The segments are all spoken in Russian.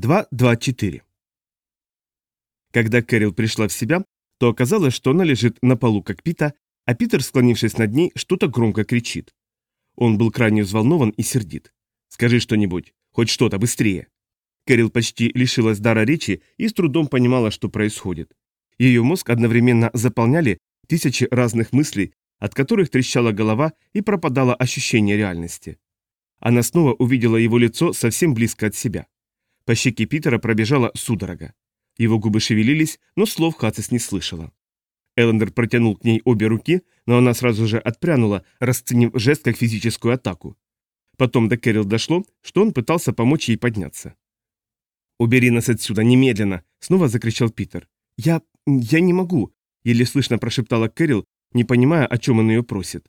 2.2.4 Когда Кэрил пришла в себя, то оказалось, что она лежит на полу кокпита, а Питер, склонившись над ней, что-то громко кричит. Он был крайне взволнован и сердит. «Скажи что-нибудь, хоть что-то, быстрее!» Кэрил почти лишилась дара речи и с трудом понимала, что происходит. Ее мозг одновременно заполняли тысячи разных мыслей, от которых трещала голова и пропадало ощущение реальности. Она снова увидела его лицо совсем близко от себя. По щеке Питера пробежала судорога. Его губы шевелились, но слов Хацис не слышала. Эллендер протянул к ней обе руки, но она сразу же отпрянула, расценив жест как физическую атаку. Потом до Кэрил дошло, что он пытался помочь ей подняться. «Убери нас отсюда, немедленно!» — снова закричал Питер. «Я... я не могу!» — еле слышно прошептала Кэрил, не понимая, о чем он ее просит.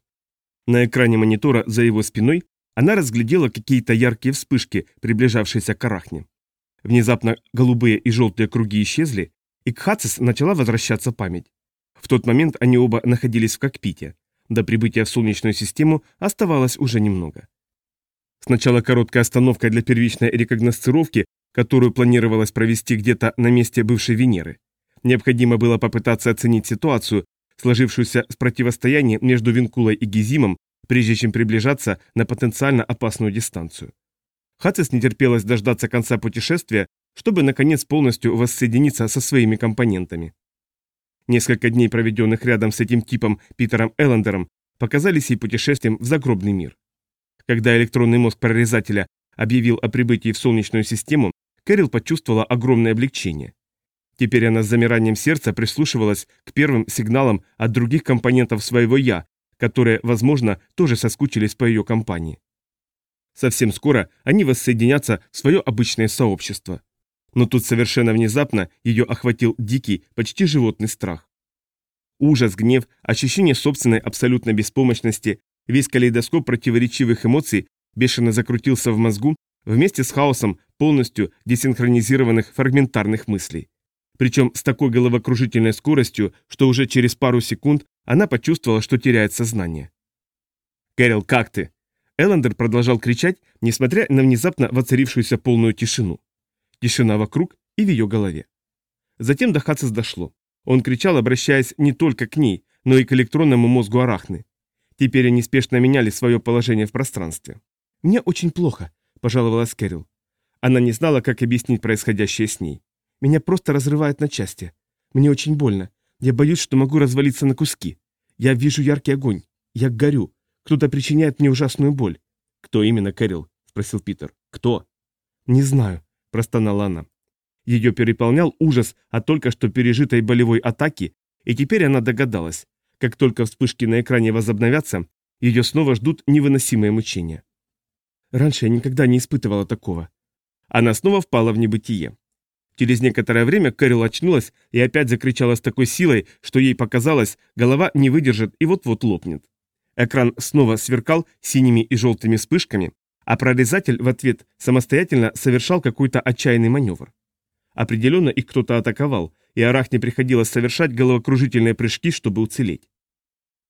На экране монитора за его спиной она разглядела какие-то яркие вспышки, приближавшиеся к Арахне. Внезапно голубые и желтые круги исчезли, и к Хацис начала возвращаться память. В тот момент они оба находились в кокпите. До прибытия в Солнечную систему оставалось уже немного. Сначала короткая остановка для первичной рекогносцировки, которую планировалось провести где-то на месте бывшей Венеры. Необходимо было попытаться оценить ситуацию, сложившуюся с противостояния между Винкулой и Гизимом, прежде чем приближаться на потенциально опасную дистанцию. Хацис не терпелось дождаться конца путешествия, чтобы, наконец, полностью воссоединиться со своими компонентами. Несколько дней, проведенных рядом с этим типом Питером Эллендером, показались ей путешествием в загробный мир. Когда электронный мозг прорезателя объявил о прибытии в Солнечную систему, Кэрил почувствовала огромное облегчение. Теперь она с замиранием сердца прислушивалась к первым сигналам от других компонентов своего «я», которые, возможно, тоже соскучились по ее компании. Совсем скоро они воссоединятся в свое обычное сообщество. Но тут совершенно внезапно ее охватил дикий, почти животный страх. Ужас, гнев, ощущение собственной абсолютной беспомощности, весь калейдоскоп противоречивых эмоций бешено закрутился в мозгу вместе с хаосом полностью десинхронизированных фрагментарных мыслей. Причем с такой головокружительной скоростью, что уже через пару секунд она почувствовала, что теряет сознание. «Кэрил, как ты?» Эллендер продолжал кричать, несмотря на внезапно воцарившуюся полную тишину. Тишина вокруг и в ее голове. Затем до Хацис дошло. Он кричал, обращаясь не только к ней, но и к электронному мозгу Арахны. Теперь они спешно меняли свое положение в пространстве. «Мне очень плохо», – пожаловалась Кэрил. Она не знала, как объяснить происходящее с ней. «Меня просто разрывает на части. Мне очень больно. Я боюсь, что могу развалиться на куски. Я вижу яркий огонь. Я горю. Кто-то причиняет мне ужасную боль. Кто именно, Кэрил? спросил Питер. Кто? Не знаю, простонала она. Ее переполнял ужас от только что пережитой болевой атаки, и теперь она догадалась. Как только вспышки на экране возобновятся, ее снова ждут невыносимые мучения. Раньше я никогда не испытывала такого. Она снова впала в небытие. Через некоторое время Кэрил очнулась и опять закричала с такой силой, что ей показалось, голова не выдержит и вот-вот лопнет. Экран снова сверкал синими и желтыми вспышками, а прорезатель в ответ самостоятельно совершал какой-то отчаянный маневр. Определенно их кто-то атаковал, и Арахне приходилось совершать головокружительные прыжки, чтобы уцелеть.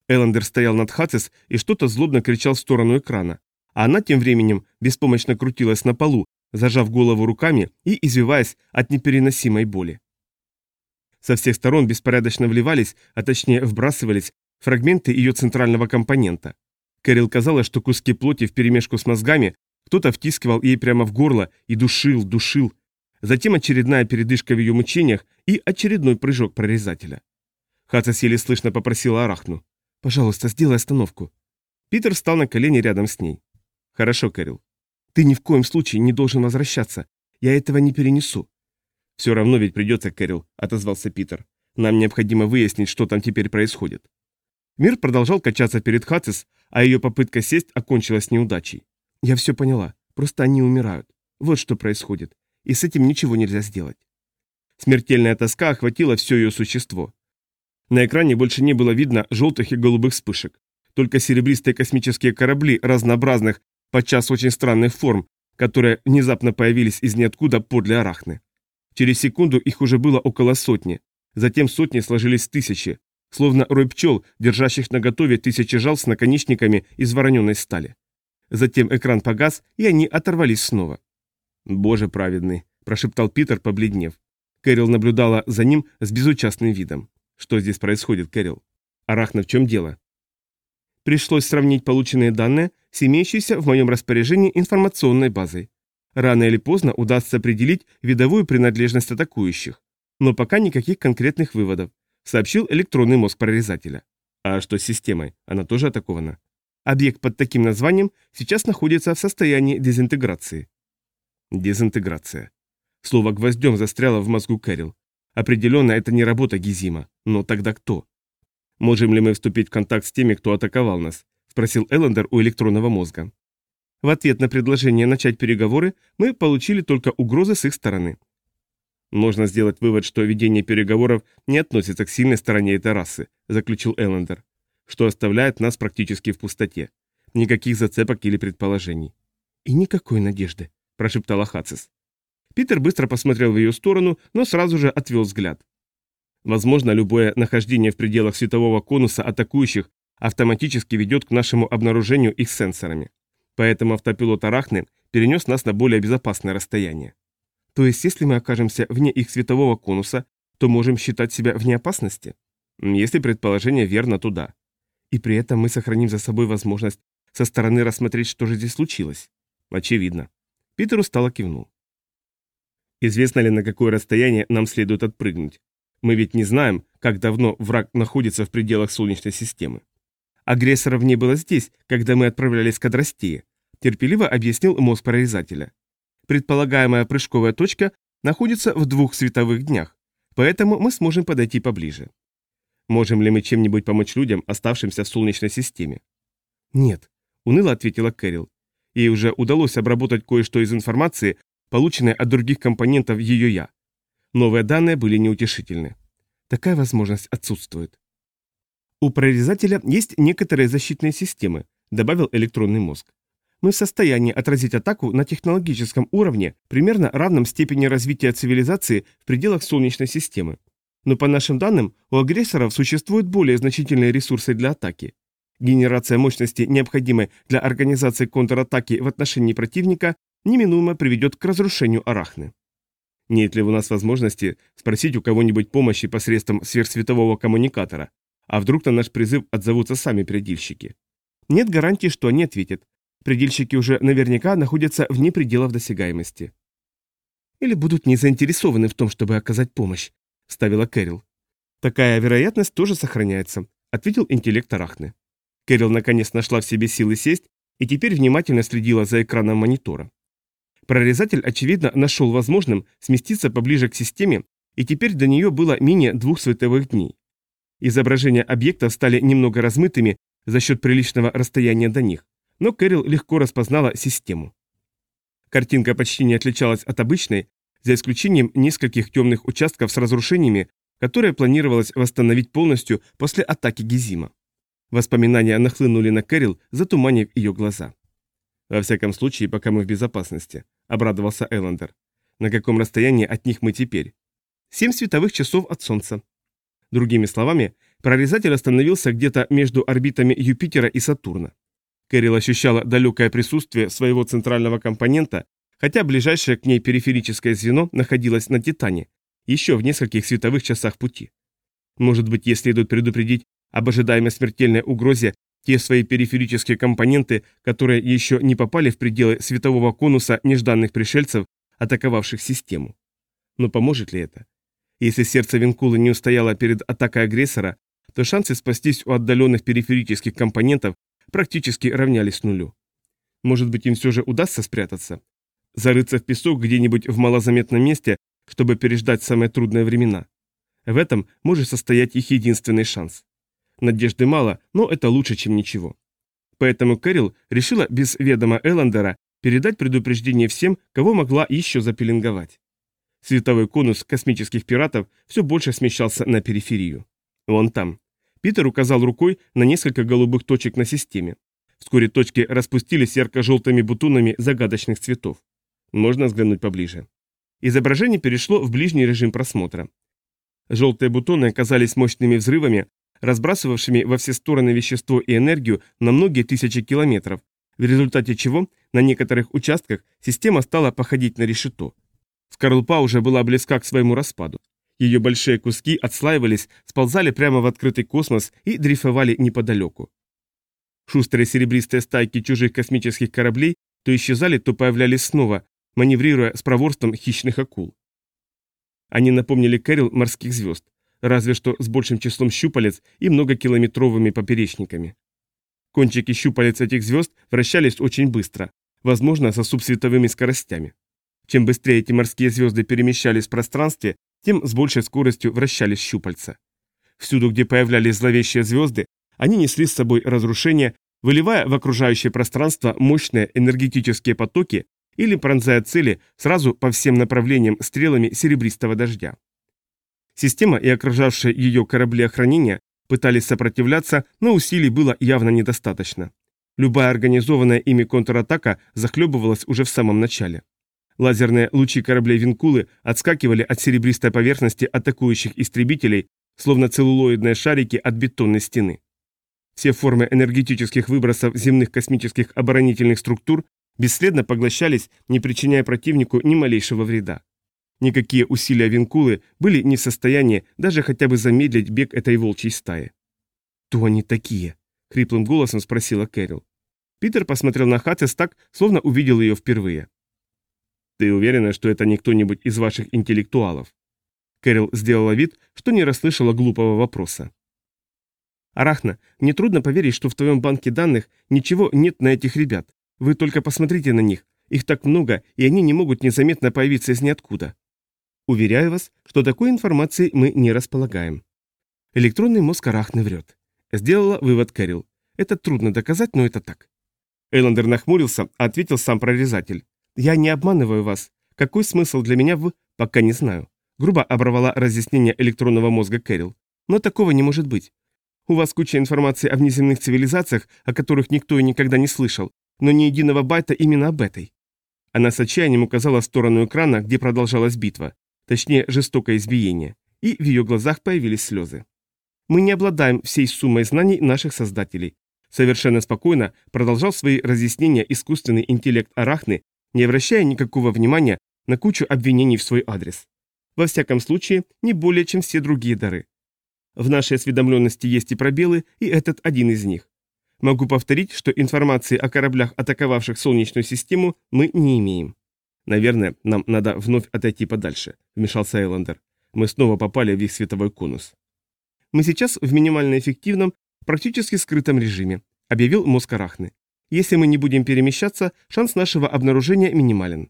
Эллендер стоял над Хацис и что-то злобно кричал в сторону экрана, а она тем временем беспомощно крутилась на полу, зажав голову руками и извиваясь от непереносимой боли. Со всех сторон беспорядочно вливались, а точнее вбрасывались, фрагменты ее центрального компонента. Кэрил казалось, что куски плоти вперемешку с мозгами кто-то втискивал ей прямо в горло и душил, душил. Затем очередная передышка в ее мучениях и очередной прыжок прорезателя. Хацис еле слышно попросила Арахну. «Пожалуйста, сделай остановку». Питер встал на колени рядом с ней. «Хорошо, Кэрил. Ты ни в коем случае не должен возвращаться. Я этого не перенесу». «Все равно ведь придется, Кэрил», — отозвался Питер. «Нам необходимо выяснить, что там теперь происходит». Мир продолжал качаться перед Хацис, а ее попытка сесть окончилась неудачей. «Я все поняла. Просто они умирают. Вот что происходит. И с этим ничего нельзя сделать». Смертельная тоска охватила все ее существо. На экране больше не было видно желтых и голубых вспышек. Только серебристые космические корабли разнообразных, подчас очень странных форм, которые внезапно появились из ниоткуда подле Арахны. Через секунду их уже было около сотни. Затем сотни сложились в тысячи, словно рой пчел, держащих наготове тысячи жал с наконечниками из вороненой стали. Затем экран погас, и они оторвались снова. «Боже праведный», – прошептал Питер, побледнев. Кэрил наблюдала за ним с безучастным видом. «Что здесь происходит, Кэрил? Арахна, в чем дело?» Пришлось сравнить полученные данные с имеющейся в моем распоряжении информационной базой. Рано или поздно удастся определить видовую принадлежность атакующих. Но пока никаких конкретных выводов, сообщил электронный мозг прорезателя. А что с системой? Она тоже атакована. Объект под таким названием сейчас находится в состоянии дезинтеграции. Дезинтеграция. Слово гвоздем застряло в мозгу Кэрил. Определенно, это не работа Гизима. Но тогда кто? Можем ли мы вступить в контакт с теми, кто атаковал нас? Спросил Эллендер у электронного мозга. В ответ на предложение начать переговоры мы получили только угрозы с их стороны. Можно сделать вывод, что ведение переговоров не относится к сильной стороне этой расы, заключил Эллендер, что оставляет нас практически в пустоте. Никаких зацепок или предположений. И никакой надежды, прошептала Хацис. Питер быстро посмотрел в ее сторону, но сразу же отвел взгляд. Возможно, любое нахождение в пределах светового конуса атакующих автоматически ведет к нашему обнаружению их сенсорами. Поэтому автопилот Арахны перенес нас на более безопасное расстояние. То есть, если мы окажемся вне их светового конуса, то можем считать себя вне опасности? Если предположение верно, то да. И при этом мы сохраним за собой возможность со стороны рассмотреть, что же здесь случилось. Очевидно. Питер устало кивнул. Известно ли, на какое расстояние нам следует отпрыгнуть? Мы ведь не знаем, как давно враг находится в пределах Солнечной системы. Агрессоров не было здесь, когда мы отправлялись к Адрастии, терпеливо объяснил мозг прорезателя. Предполагаемая прыжковая точка находится в двух световых днях, поэтому мы сможем подойти поближе. Можем ли мы чем-нибудь помочь людям, оставшимся в Солнечной системе? Нет, уныло ответила Кэрил. Ей уже удалось обработать кое-что из информации, полученной от других компонентов ее «я». Новые данные были неутешительны. Такая возможность отсутствует. У прорезателя есть некоторые защитные системы, добавил электронный мозг. Мы в состоянии отразить атаку на технологическом уровне, примерно равном степени развития цивилизации в пределах Солнечной системы. Но по нашим данным, у агрессоров существуют более значительные ресурсы для атаки. Генерация мощности, необходимой для организации контратаки в отношении противника, неминуемо приведет к разрушению Арахны. Нет ли у нас возможности спросить у кого-нибудь помощи посредством сверхсветового коммуникатора? А вдруг на наш призыв отзовутся сами предельщики? Нет гарантии, что они ответят. Предельщики уже наверняка находятся вне пределов досягаемости. Или будут не заинтересованы в том, чтобы оказать помощь, ставила Кэрил. Такая вероятность тоже сохраняется, ответил интеллект Арахны. Кэрил наконец нашла в себе силы сесть и теперь внимательно следила за экраном монитора. Прорезатель, очевидно, нашел возможным сместиться поближе к системе, и теперь до нее было менее двух световых дней. Изображения объектов стали немного размытыми за счет приличного расстояния до них, но Кэрил легко распознала систему. Картинка почти не отличалась от обычной, за исключением нескольких темных участков с разрушениями, которые планировалось восстановить полностью после атаки Гизима. Воспоминания нахлынули на Кэрил, затуманив ее глаза. Во всяком случае, пока мы в безопасности, обрадовался Эллендер. На каком расстоянии от них мы теперь? Семь световых часов от Солнца. Другими словами, прорезатель остановился где-то между орбитами Юпитера и Сатурна. Кэрил ощущала далекое присутствие своего центрального компонента, хотя ближайшее к ней периферическое звено находилось на Титане, еще в нескольких световых часах пути. Может быть, ей следует предупредить об ожидаемой смертельной угрозе те свои периферические компоненты, которые еще не попали в пределы светового конуса нежданных пришельцев, атаковавших систему. Но поможет ли это? Если сердце Винкулы не устояло перед атакой агрессора, то шансы спастись у отдаленных периферических компонентов практически равнялись нулю. Может быть, им все же удастся спрятаться? Зарыться в песок где-нибудь в малозаметном месте, чтобы переждать самые трудные времена. В этом может состоять их единственный шанс. Надежды мало, но это лучше, чем ничего. Поэтому Кэрил решила без ведома Эллендера передать предупреждение всем, кого могла еще запеленговать. Световой конус космических пиратов все больше смещался на периферию. Вон там. Питер указал рукой на несколько голубых точек на системе. Вскоре точки распустились ярко-желтыми бутонами загадочных цветов. Можно взглянуть поближе. Изображение перешло в ближний режим просмотра. Желтые бутоны оказались мощными взрывами, разбрасывавшими во все стороны вещество и энергию на многие тысячи километров, в результате чего на некоторых участках система стала походить на решето. Скорлупа уже была близка к своему распаду. Ее большие куски отслаивались, сползали прямо в открытый космос и дрейфовали неподалеку. Шустрые серебристые стайки чужих космических кораблей то исчезали, то появлялись снова, маневрируя с проворством хищных акул. Они напомнили Кэрил морских звезд, разве что с большим числом щупалец и многокилометровыми поперечниками. Кончики щупалец этих звезд вращались очень быстро, возможно, со субсветовыми скоростями. Чем быстрее эти морские звезды перемещались в пространстве, тем с большей скоростью вращались щупальца. Всюду, где появлялись зловещие звезды, они несли с собой разрушение, выливая в окружающее пространство мощные энергетические потоки или пронзая цели сразу по всем направлениям стрелами серебристого дождя. Система и окружавшие ее корабли охранения пытались сопротивляться, но усилий было явно недостаточно. Любая организованная ими контратака захлебывалась уже в самом начале. Лазерные лучи кораблей Винкулы отскакивали от серебристой поверхности атакующих истребителей, словно целлулоидные шарики от бетонной стены. Все формы энергетических выбросов земных космических оборонительных структур бесследно поглощались, не причиняя противнику ни малейшего вреда. Никакие усилия Винкулы были не в состоянии даже хотя бы замедлить бег этой волчьей стаи. «Кто они такие?» — хриплым голосом спросила Кэрил. Питер посмотрел на Хатес так, словно увидел ее впервые. «Ты уверена, что это не кто-нибудь из ваших интеллектуалов?» Кэрил сделала вид, что не расслышала глупого вопроса. «Арахна, мне трудно поверить, что в твоем банке данных ничего нет на этих ребят. Вы только посмотрите на них. Их так много, и они не могут незаметно появиться из ниоткуда. Уверяю вас, что такой информации мы не располагаем. Электронный мозг Арахны врет. Сделала вывод Кэрил. Это трудно доказать, но это так. Эйландер нахмурился, а ответил сам прорезатель. Я не обманываю вас. Какой смысл для меня в... Пока не знаю. Грубо оборвала разъяснение электронного мозга Кэрил. Но такого не может быть. У вас куча информации о внеземных цивилизациях, о которых никто и никогда не слышал, но ни единого байта именно об этой. Она с отчаянием указала в сторону экрана, где продолжалась битва точнее жестокое избиение, и в ее глазах появились слезы. Мы не обладаем всей суммой знаний наших создателей. Совершенно спокойно продолжал свои разъяснения искусственный интеллект Арахны, не обращая никакого внимания на кучу обвинений в свой адрес. Во всяком случае, не более, чем все другие дары. В нашей осведомленности есть и пробелы, и этот один из них. Могу повторить, что информации о кораблях, атаковавших Солнечную систему, мы не имеем. «Наверное, нам надо вновь отойти подальше», — вмешался Эйландер. «Мы снова попали в их световой конус». «Мы сейчас в минимально эффективном, практически скрытом режиме», — объявил мозг Арахны. «Если мы не будем перемещаться, шанс нашего обнаружения минимален».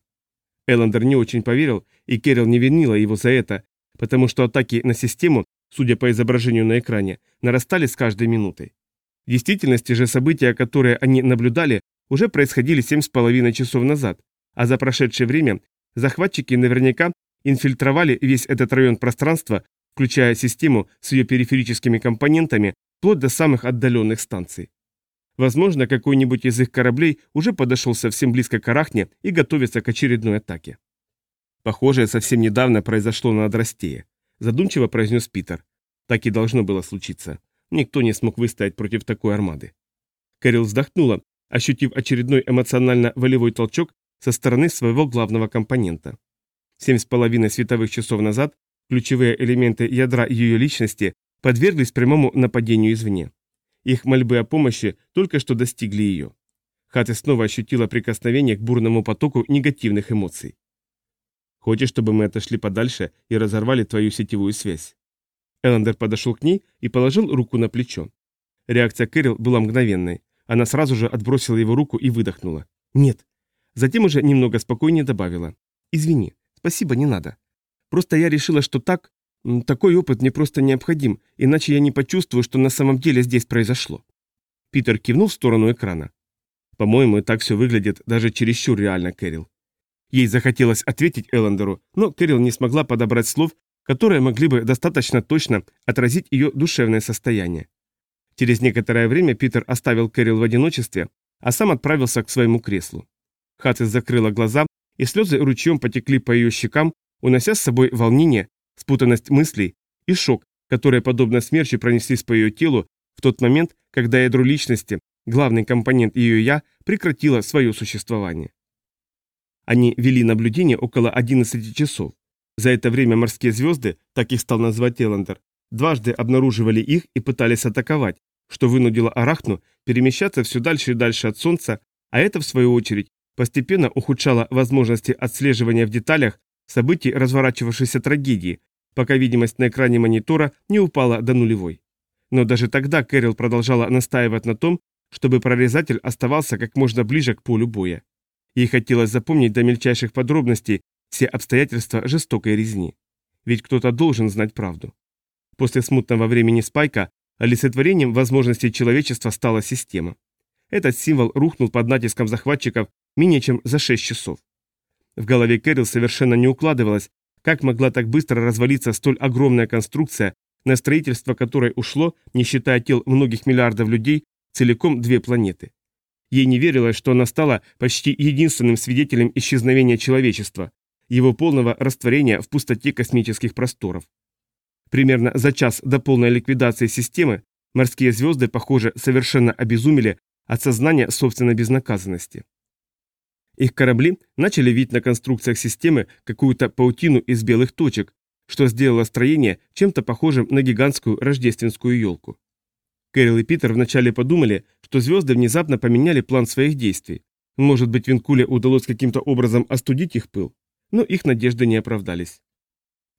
Эллендер не очень поверил, и Керрил не винила его за это, потому что атаки на систему, судя по изображению на экране, нарастали с каждой минутой. В действительности же события, которые они наблюдали, уже происходили семь с половиной часов назад, а за прошедшее время захватчики наверняка инфильтровали весь этот район пространства, включая систему с ее периферическими компонентами, вплоть до самых отдаленных станций. Возможно, какой-нибудь из их кораблей уже подошел совсем близко к Арахне и готовится к очередной атаке. Похожее совсем недавно произошло на Адрастее, задумчиво произнес Питер. Так и должно было случиться. Никто не смог выстоять против такой армады. Кэрил вздохнула, ощутив очередной эмоционально-волевой толчок со стороны своего главного компонента. Семь с половиной световых часов назад ключевые элементы ядра ее личности подверглись прямому нападению извне. Их мольбы о помощи только что достигли ее. Хаты снова ощутила прикосновение к бурному потоку негативных эмоций. «Хочешь, чтобы мы отошли подальше и разорвали твою сетевую связь?» Эллендер подошел к ней и положил руку на плечо. Реакция Кэрил была мгновенной. Она сразу же отбросила его руку и выдохнула. «Нет, Затем уже немного спокойнее добавила. «Извини, спасибо, не надо. Просто я решила, что так... Такой опыт мне просто необходим, иначе я не почувствую, что на самом деле здесь произошло». Питер кивнул в сторону экрана. «По-моему, так все выглядит даже чересчур реально, Кэрил». Ей захотелось ответить Эллендеру, но Кэрил не смогла подобрать слов, которые могли бы достаточно точно отразить ее душевное состояние. Через некоторое время Питер оставил Кэрил в одиночестве, а сам отправился к своему креслу. Хатис закрыла глаза, и слезы ручьем потекли по ее щекам, унося с собой волнение, спутанность мыслей и шок, которые, подобно смерчи, пронеслись по ее телу в тот момент, когда ядро личности, главный компонент ее «я», прекратило свое существование. Они вели наблюдение около 11 часов. За это время морские звезды, так их стал назвать Эллендер, дважды обнаруживали их и пытались атаковать, что вынудило Арахну перемещаться все дальше и дальше от Солнца, а это, в свою очередь, постепенно ухудшало возможности отслеживания в деталях событий разворачивавшейся трагедии, пока видимость на экране монитора не упала до нулевой. Но даже тогда Кэрил продолжала настаивать на том, чтобы прорезатель оставался как можно ближе к полю боя. Ей хотелось запомнить до мельчайших подробностей все обстоятельства жестокой резни. Ведь кто-то должен знать правду. После смутного времени Спайка олицетворением возможностей человечества стала система. Этот символ рухнул под натиском захватчиков менее чем за 6 часов. В голове Кэрил совершенно не укладывалось, как могла так быстро развалиться столь огромная конструкция, на строительство которой ушло, не считая тел многих миллиардов людей, целиком две планеты. Ей не верилось, что она стала почти единственным свидетелем исчезновения человечества, его полного растворения в пустоте космических просторов. Примерно за час до полной ликвидации системы морские звезды, похоже, совершенно обезумели от сознания собственной безнаказанности. Их корабли начали видеть на конструкциях системы какую-то паутину из белых точек, что сделало строение чем-то похожим на гигантскую рождественскую елку. Кэрил и Питер вначале подумали, что звезды внезапно поменяли план своих действий. Может быть, Винкуле удалось каким-то образом остудить их пыл, но их надежды не оправдались.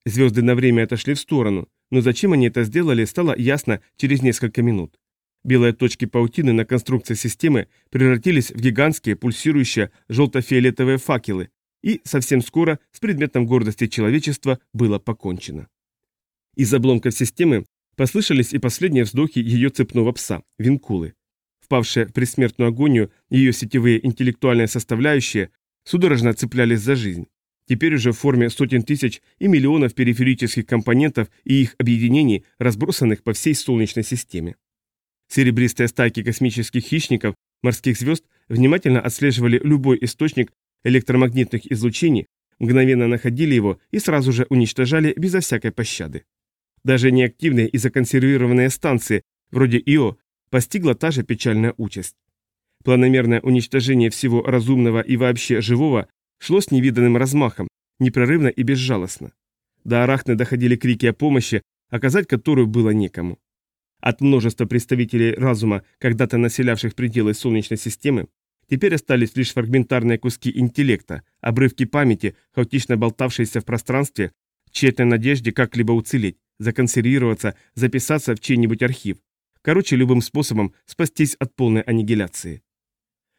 Звезды на время отошли в сторону, но зачем они это сделали, стало ясно через несколько минут. Белые точки паутины на конструкции системы превратились в гигантские пульсирующие желто-фиолетовые факелы, и совсем скоро с предметом гордости человечества было покончено. Из обломков системы послышались и последние вздохи ее цепного пса, Винкулы. Впавшие в предсмертную агонию ее сетевые интеллектуальные составляющие судорожно цеплялись за жизнь. Теперь уже в форме сотен тысяч и миллионов периферических компонентов и их объединений, разбросанных по всей Солнечной системе. Серебристые стайки космических хищников, морских звезд, внимательно отслеживали любой источник электромагнитных излучений, мгновенно находили его и сразу же уничтожали безо всякой пощады. Даже неактивные и законсервированные станции, вроде ИО, постигла та же печальная участь. Планомерное уничтожение всего разумного и вообще живого шло с невиданным размахом, непрерывно и безжалостно. До Арахны доходили крики о помощи, оказать которую было некому. От множества представителей разума, когда-то населявших пределы Солнечной системы, теперь остались лишь фрагментарные куски интеллекта, обрывки памяти, хаотично болтавшиеся в пространстве, в тщетной надежде как-либо уцелеть, законсервироваться, записаться в чей-нибудь архив. Короче, любым способом спастись от полной аннигиляции.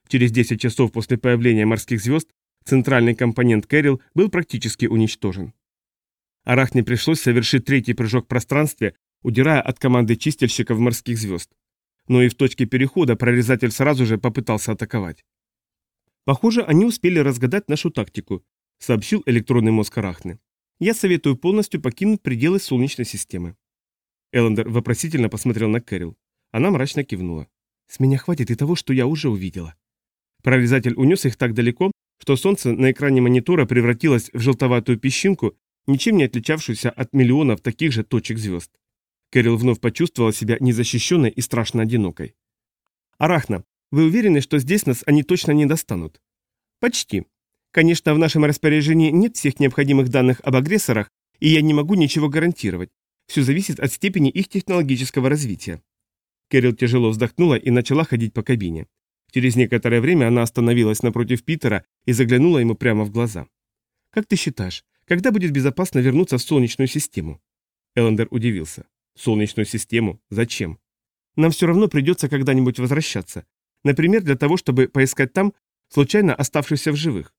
Через 10 часов после появления морских звезд центральный компонент Кэрил был практически уничтожен. Арахне пришлось совершить третий прыжок в пространстве, удирая от команды чистильщиков морских звезд. Но и в точке перехода прорезатель сразу же попытался атаковать. «Похоже, они успели разгадать нашу тактику», — сообщил электронный мозг Арахны. «Я советую полностью покинуть пределы Солнечной системы». Эллендер вопросительно посмотрел на Кэрил. Она мрачно кивнула. «С меня хватит и того, что я уже увидела». Прорезатель унес их так далеко, что солнце на экране монитора превратилось в желтоватую песчинку, ничем не отличавшуюся от миллионов таких же точек звезд. Кэрил вновь почувствовала себя незащищенной и страшно одинокой. «Арахна, вы уверены, что здесь нас они точно не достанут?» «Почти. Конечно, в нашем распоряжении нет всех необходимых данных об агрессорах, и я не могу ничего гарантировать. Все зависит от степени их технологического развития». Кэрил тяжело вздохнула и начала ходить по кабине. Через некоторое время она остановилась напротив Питера и заглянула ему прямо в глаза. «Как ты считаешь, когда будет безопасно вернуться в Солнечную систему?» Эллендер удивился. Солнечную систему? Зачем? Нам все равно придется когда-нибудь возвращаться. Например, для того, чтобы поискать там случайно оставшихся в живых.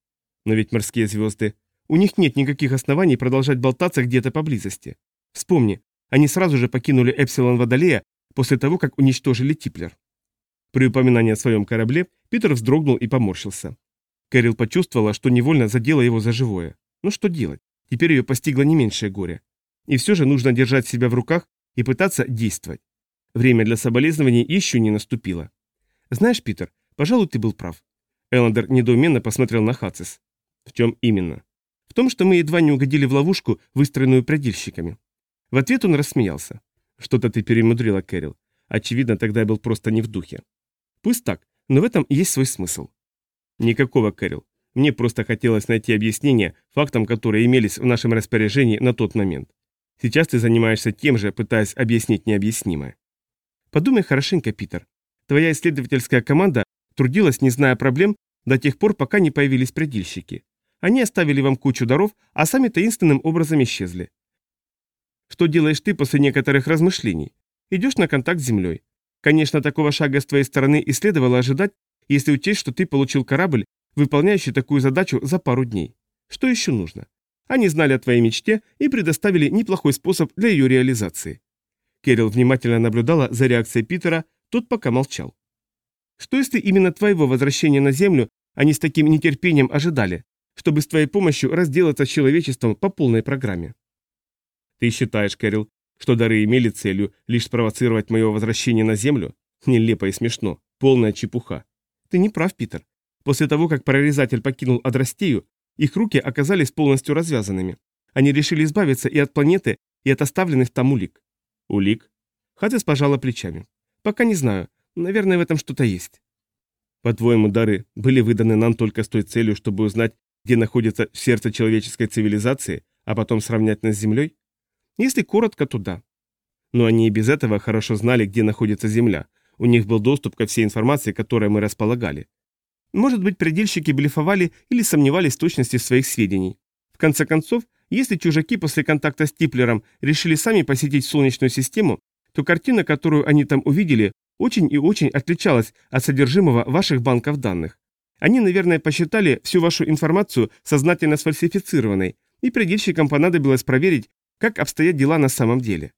Но ведь морские звезды... У них нет никаких оснований продолжать болтаться где-то поблизости. Вспомни, они сразу же покинули Эпсилон Водолея после того, как уничтожили Типлер. При упоминании о своем корабле Питер вздрогнул и поморщился. Кэрил почувствовала, что невольно задела его за живое. Ну что делать? Теперь ее постигло не меньшее горе. И все же нужно держать себя в руках и пытаться действовать. Время для соболезнований еще не наступило. Знаешь, Питер, пожалуй, ты был прав. Эллендер недоуменно посмотрел на Хацис. В чем именно? В том, что мы едва не угодили в ловушку, выстроенную предельщиками. В ответ он рассмеялся. Что-то ты перемудрила, Кэрил. Очевидно, тогда я был просто не в духе. Пусть так, но в этом есть свой смысл. Никакого, Кэрил. Мне просто хотелось найти объяснение фактам, которые имелись в нашем распоряжении на тот момент. Сейчас ты занимаешься тем же, пытаясь объяснить необъяснимое. Подумай хорошенько, Питер. Твоя исследовательская команда трудилась, не зная проблем, до тех пор, пока не появились предельщики. Они оставили вам кучу даров, а сами таинственным образом исчезли. Что делаешь ты после некоторых размышлений? Идешь на контакт с Землей. Конечно, такого шага с твоей стороны и следовало ожидать, если учесть, что ты получил корабль, выполняющий такую задачу за пару дней. Что еще нужно? Они знали о твоей мечте и предоставили неплохой способ для ее реализации. Керил внимательно наблюдала за реакцией Питера, тот пока молчал. Что если именно твоего возвращения на Землю они с таким нетерпением ожидали, чтобы с твоей помощью разделаться с человечеством по полной программе? Ты считаешь, Кэрил, что дары имели целью лишь спровоцировать мое возвращение на Землю? Нелепо и смешно. Полная чепуха. Ты не прав, Питер. После того, как прорезатель покинул Адрастею, их руки оказались полностью развязанными. Они решили избавиться и от планеты, и от оставленных там улик. Улик? Хатес пожала плечами. Пока не знаю. Наверное, в этом что-то есть. По-твоему, дары были выданы нам только с той целью, чтобы узнать, где находится сердце человеческой цивилизации, а потом сравнять нас с Землей? Если коротко, то да. Но они и без этого хорошо знали, где находится Земля. У них был доступ ко всей информации, которой мы располагали. Может быть, предельщики блефовали или сомневались в точности своих сведений. В конце концов, если чужаки после контакта с Типлером решили сами посетить Солнечную систему, то картина, которую они там увидели, очень и очень отличалась от содержимого ваших банков данных. Они, наверное, посчитали всю вашу информацию сознательно сфальсифицированной, и предельщикам понадобилось проверить, как обстоят дела на самом деле.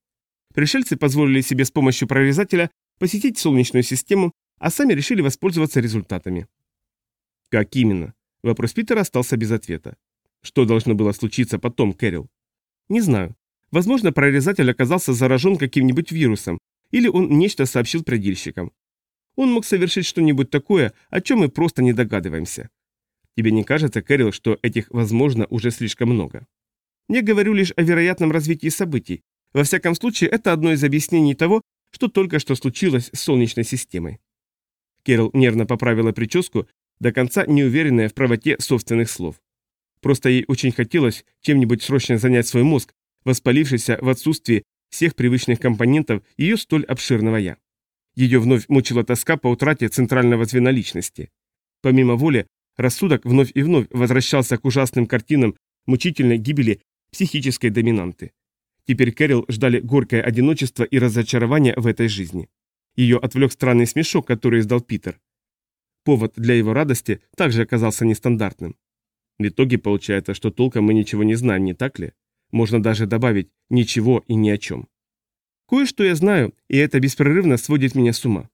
Пришельцы позволили себе с помощью прорезателя посетить Солнечную систему, а сами решили воспользоваться результатами. Как именно? Вопрос Питера остался без ответа. Что должно было случиться потом, Кэрил? Не знаю. Возможно, прорезатель оказался заражен каким-нибудь вирусом, или он нечто сообщил предельщикам. Он мог совершить что-нибудь такое, о чем мы просто не догадываемся. Тебе не кажется, Кэрил, что этих, возможно, уже слишком много? Я говорю лишь о вероятном развитии событий. Во всяком случае, это одно из объяснений того, что только что случилось с Солнечной системой. Кэрол нервно поправила прическу, до конца не уверенная в правоте собственных слов. Просто ей очень хотелось чем-нибудь срочно занять свой мозг, воспалившийся в отсутствии всех привычных компонентов ее столь обширного «я». Ее вновь мучила тоска по утрате центрального звена личности. Помимо воли, рассудок вновь и вновь возвращался к ужасным картинам мучительной гибели психической доминанты. Теперь Кэрил ждали горькое одиночество и разочарование в этой жизни. Ее отвлек странный смешок, который издал Питер. Повод для его радости также оказался нестандартным. В итоге получается, что толком мы ничего не знаем, не так ли? Можно даже добавить «ничего и ни о чем». Кое-что я знаю, и это беспрерывно сводит меня с ума.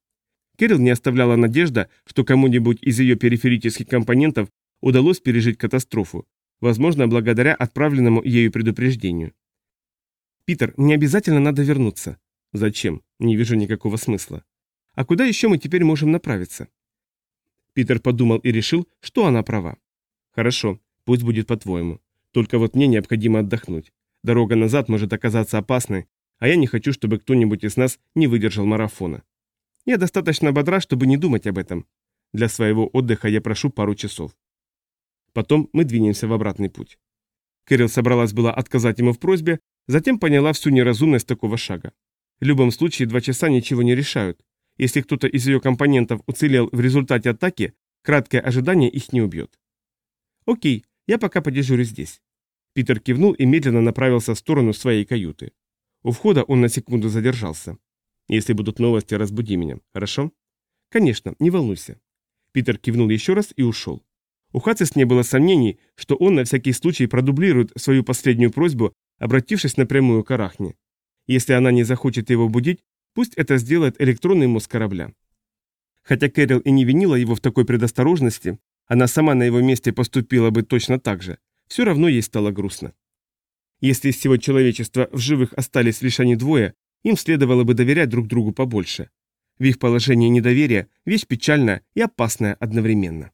Кэрил не оставляла надежда, что кому-нибудь из ее периферических компонентов удалось пережить катастрофу, возможно, благодаря отправленному ею предупреждению. «Питер, мне обязательно надо вернуться». «Зачем? Не вижу никакого смысла». «А куда еще мы теперь можем направиться?» Питер подумал и решил, что она права. «Хорошо, пусть будет по-твоему. Только вот мне необходимо отдохнуть. Дорога назад может оказаться опасной, а я не хочу, чтобы кто-нибудь из нас не выдержал марафона. Я достаточно бодра, чтобы не думать об этом. Для своего отдыха я прошу пару часов. Потом мы двинемся в обратный путь. Кэрил собралась была отказать ему в просьбе, затем поняла всю неразумность такого шага. В любом случае, два часа ничего не решают. Если кто-то из ее компонентов уцелел в результате атаки, краткое ожидание их не убьет. Окей, я пока подежурю здесь. Питер кивнул и медленно направился в сторону своей каюты. У входа он на секунду задержался. Если будут новости, разбуди меня, хорошо? Конечно, не волнуйся. Питер кивнул еще раз и ушел. У Хацис не было сомнений, что он на всякий случай продублирует свою последнюю просьбу, обратившись напрямую к Арахне. Если она не захочет его будить, пусть это сделает электронный мозг корабля. Хотя Кэрил и не винила его в такой предосторожности, она сама на его месте поступила бы точно так же. Все равно ей стало грустно. Если из всего человечества в живых остались лишь они двое, им следовало бы доверять друг другу побольше. В их положении недоверие – вещь печальная и опасная одновременно.